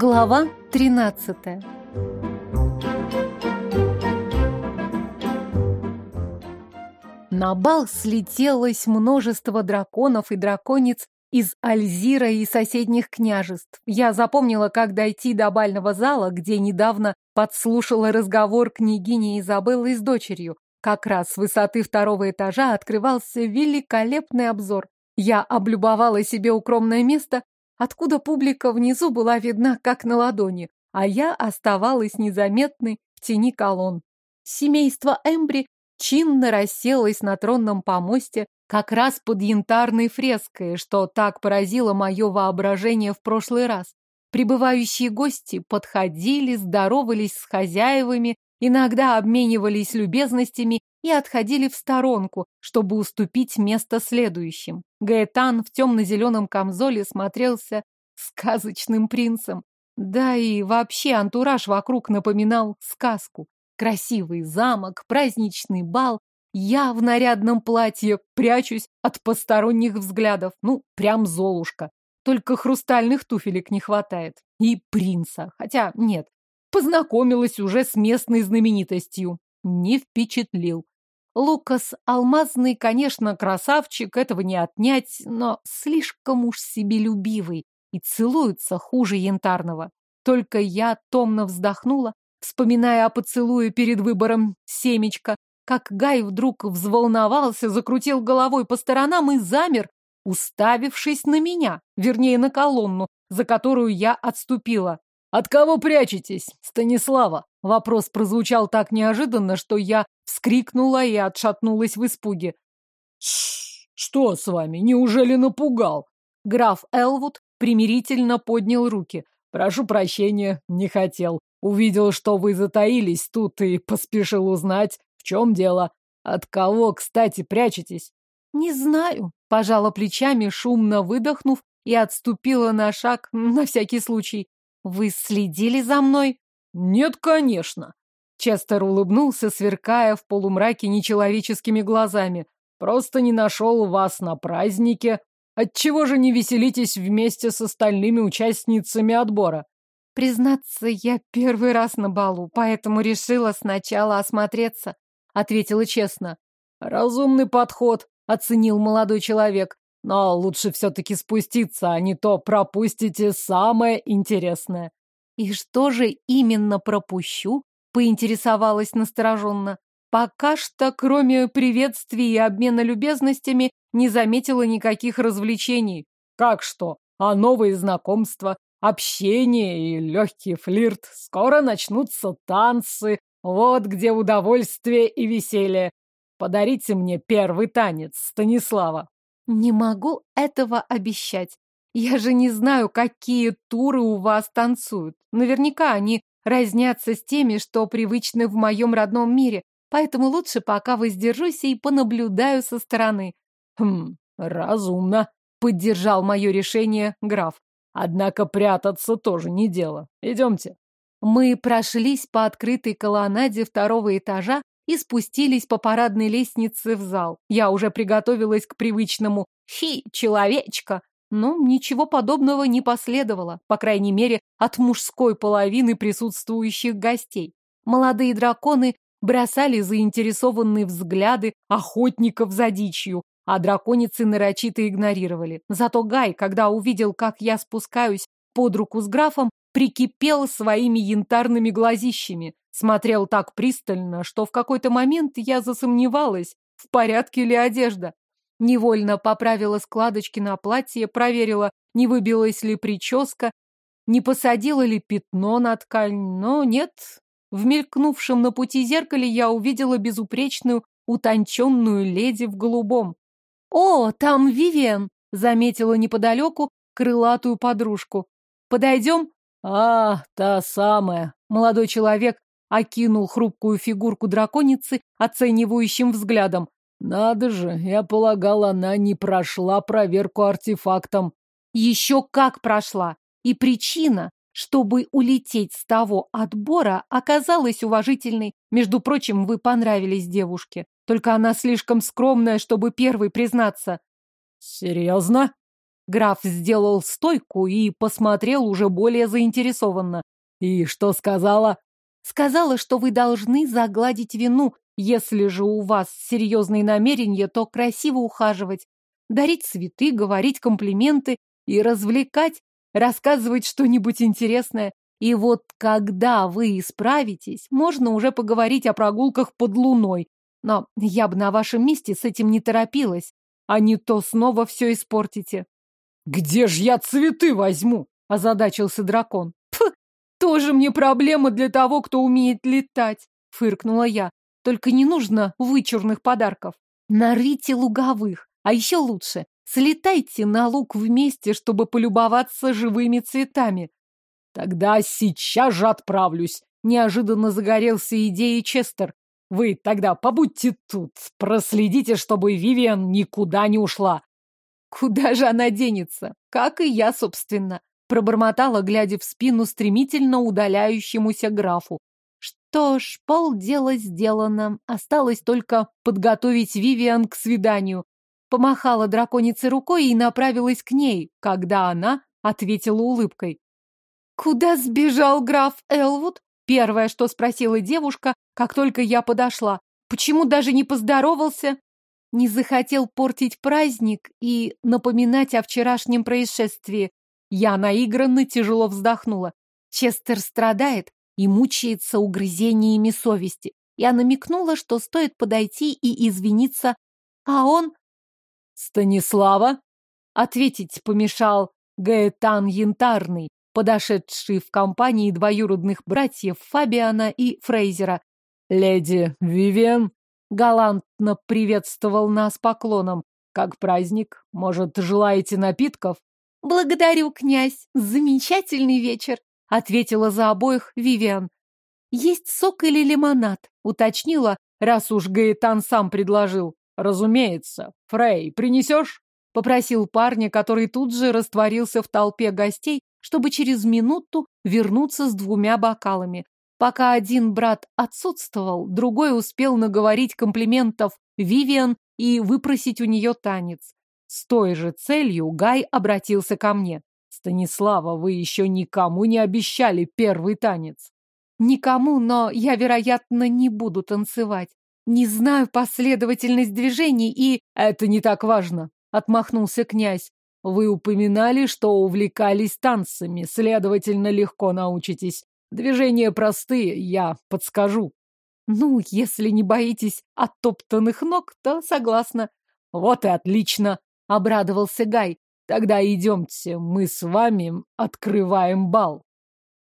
Глава 13 На бал слетелось множество драконов и драконец из Альзира и соседних княжеств. Я запомнила, как дойти до бального зала, где недавно подслушала разговор княгини Изабеллы с дочерью. Как раз с высоты второго этажа открывался великолепный обзор. Я облюбовала себе укромное место, откуда публика внизу была видна как на ладони, а я оставалась незаметной в тени колонн. Семейство Эмбри чинно расселось на тронном помосте как раз под янтарной фреской, что так поразило мое воображение в прошлый раз. Прибывающие гости подходили, здоровались с хозяевами, иногда обменивались любезностями и отходили в сторонку, чтобы уступить место следующим. Гаэтан в темно-зеленом камзоле смотрелся сказочным принцем. Да и вообще антураж вокруг напоминал сказку. Красивый замок, праздничный бал. Я в нарядном платье прячусь от посторонних взглядов. Ну, прям золушка. Только хрустальных туфелек не хватает. И принца. Хотя, нет, познакомилась уже с местной знаменитостью. Не впечатлил. Лукас Алмазный, конечно, красавчик, этого не отнять, но слишком уж себелюбивый и целуется хуже янтарного. Только я томно вздохнула, вспоминая о поцелуе перед выбором семечка, как Гай вдруг взволновался, закрутил головой по сторонам и замер, уставившись на меня, вернее, на колонну, за которую я отступила. «От кого прячетесь, Станислава?» Вопрос прозвучал так неожиданно, что я вскрикнула и отшатнулась в испуге. «Что с вами? Неужели напугал?» Граф Элвуд примирительно поднял руки. «Прошу прощения, не хотел. Увидел, что вы затаились тут и поспешил узнать, в чем дело. От кого, кстати, прячетесь?» «Не знаю», — пожала плечами, шумно выдохнув и отступила на шаг на всякий случай. «Вы следили за мной?» «Нет, конечно». Честер улыбнулся, сверкая в полумраке нечеловеческими глазами. «Просто не нашел вас на празднике. Отчего же не веселитесь вместе с остальными участницами отбора?» «Признаться, я первый раз на балу, поэтому решила сначала осмотреться», — ответила честно. «Разумный подход», — оценил молодой человек. «Но лучше все-таки спуститься, а не то пропустите самое интересное». «И что же именно пропущу?» — поинтересовалась настороженно. Пока что, кроме приветствий и обмена любезностями, не заметила никаких развлечений. Как что? А новые знакомства, общение и легкий флирт. Скоро начнутся танцы. Вот где удовольствие и веселье. Подарите мне первый танец, Станислава. Не могу этого обещать. Я же не знаю, какие туры у вас танцуют. Наверняка они разнятся с теми, что привычны в моем родном мире, поэтому лучше пока воздержусь и понаблюдаю со стороны. Хм, разумно, поддержал мое решение граф. Однако прятаться тоже не дело. Идемте. Мы прошлись по открытой колоннаде второго этажа и спустились по парадной лестнице в зал. Я уже приготовилась к привычному «Хи, человечка!» Но ничего подобного не последовало, по крайней мере, от мужской половины присутствующих гостей. Молодые драконы бросали заинтересованные взгляды охотников за дичью, а драконицы нарочито игнорировали. Зато Гай, когда увидел, как я спускаюсь под руку с графом, прикипел своими янтарными глазищами. Смотрел так пристально, что в какой-то момент я засомневалась, в порядке ли одежда. Невольно поправила складочки на платье, проверила, не выбилась ли прическа, не посадила ли пятно на ткань, но нет. В мелькнувшем на пути зеркале я увидела безупречную, утонченную леди в голубом. «О, там Вивиан!» — заметила неподалеку крылатую подружку. «Подойдем?» «А, та самая!» Молодой человек окинул хрупкую фигурку драконицы оценивающим взглядом. Надо же, я полагал, она не прошла проверку артефактом. Еще как прошла. И причина, чтобы улететь с того отбора, оказалась уважительной. Между прочим, вы понравились девушке. Только она слишком скромная, чтобы первой признаться. Серьезно? Граф сделал стойку и посмотрел уже более заинтересованно. И что сказала? Сказала, что вы должны загладить вину. Если же у вас серьезные намерения, то красиво ухаживать. Дарить цветы, говорить комплименты и развлекать, рассказывать что-нибудь интересное. И вот когда вы исправитесь, можно уже поговорить о прогулках под луной. Но я бы на вашем месте с этим не торопилась, а не то снова все испортите. «Где ж я цветы возьму?» – озадачился дракон. «Пф, тоже мне проблема для того, кто умеет летать», – фыркнула я. «Только не нужно вычурных подарков. Нарыйте луговых, а еще лучше, слетайте на луг вместе, чтобы полюбоваться живыми цветами. Тогда сейчас же отправлюсь. Неожиданно загорелся идеей Честер. Вы тогда побудьте тут, проследите, чтобы Вивиан никуда не ушла. Куда же она денется? Как и я, собственно. Пробормотала, глядя в спину стремительно удаляющемуся графу. Что ж, полдела сделано. Осталось только подготовить Вивиан к свиданию. Помахала драконице рукой и направилась к ней, когда она ответила улыбкой. «Куда сбежал граф Элвуд?» Первое, что спросила девушка, как только я подошла. «Почему даже не поздоровался?» Не захотел портить праздник и напоминать о вчерашнем происшествии. Я наигранно тяжело вздохнула. Честер страдает и мучается угрызениями совести. Я намекнула, что стоит подойти и извиниться, а он... «Станислава?» Ответить помешал Гаэтан Янтарный, подошедший в компании двоюродных братьев Фабиана и Фрейзера. «Леди Вивиан!» галантно приветствовал нас поклоном. «Как праздник? Может, желаете напитков?» «Благодарю, князь! Замечательный вечер!» — ответила за обоих Вивиан. «Есть сок или лимонад?» — уточнила, раз уж Гаэтан сам предложил. «Разумеется. Фрей, принесешь?» — попросил парня, который тут же растворился в толпе гостей, чтобы через минуту вернуться с двумя бокалами. Пока один брат отсутствовал, другой успел наговорить комплиментов Вивиан и выпросить у нее танец. С той же целью Гай обратился ко мне. «Станислава, вы еще никому не обещали первый танец». «Никому, но я, вероятно, не буду танцевать. Не знаю последовательность движений и...» «Это не так важно», — отмахнулся князь. Вы упоминали, что увлекались танцами, следовательно, легко научитесь. Движения простые, я подскажу. Ну, если не боитесь оттоптанных ног, то согласна. Вот и отлично, обрадовался Гай. Тогда идемте, мы с вами открываем бал.